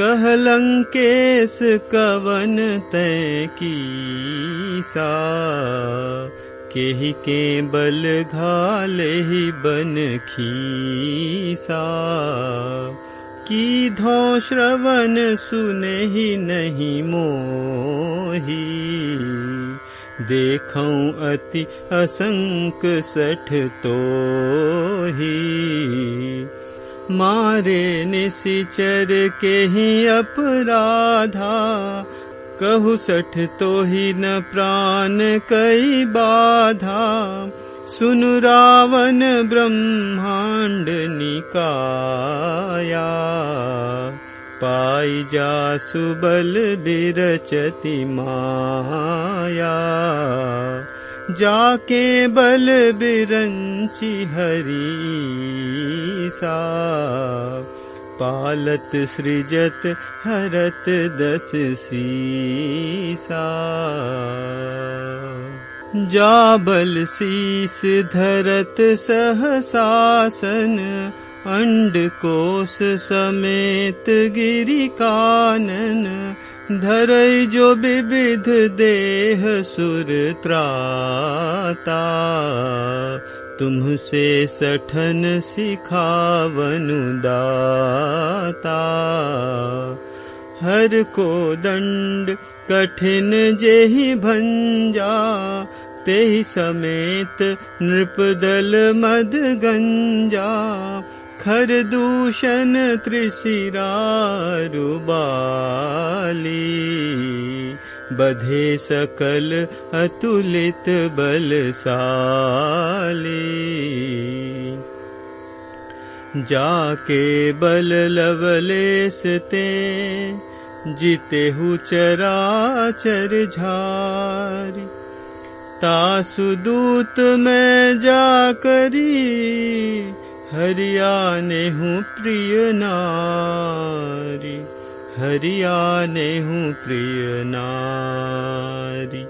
कहलंकेश कवन तय की सा? केहि के बल घाले ही बन खीसा। की धो श्रवण सुने ही नहीं मोही? देखूं अति असंक सठ तो ही मारे निशिचर के ही अपराधा। कहु सठ तो ही न प्राण कई बाधा। सुन रावण ब्रह्मांड निकाया पाई जा सुबल बिरचति माया। जाके बल बिरंची सा पालत सृजत हरत दस सीसा। जाबल शीस धरत सहसासन कोश समेत गिरि कानन धरई जो विविध देह सुर त्राता। तुमसे सठन सिखावनु दाता। हर को दंड कठिन जेहि भंजा तेहि समेत नृपदल मद गंजा खर दूषण त्रिशिरारुबाली बधे सकल अतुलित बलशाली। जाके बल लवलेसते जितेहु चराचर झारी। तासुदूत में जाकरी हरियाने हूँ प्रिय नारी हरियाने हूँ प्रिय नारी